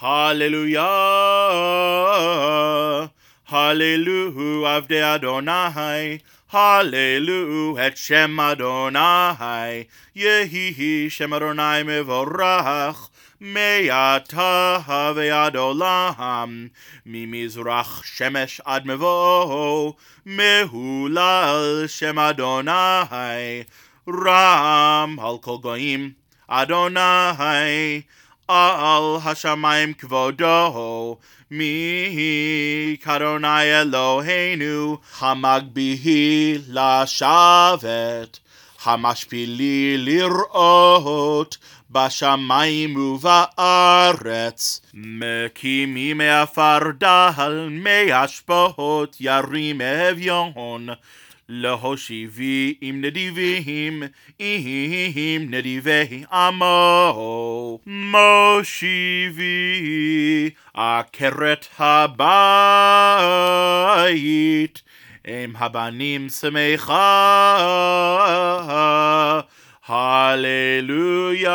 Hallelujah. Hallelujah, Avde Adonai. Hallelujah, et Shem Adonai. Yehi Shem Adonai mevorach. Me'ata ve'ad olam. Mimizrach shemesh ad. Mehulal Shem Adonai. Ram al goim. Adonai. על השמיים כבודו, מי קרוני אלוהינו, המגביהי לשבת, המשפילי לראות, בשמיים ובארץ. מקימי מעפר דל, מאשפות ירים אביון. להושיבי עם נדיבים, עם נדיבי עמו. moshivi akeret habayit em habanim semecha hallelujah.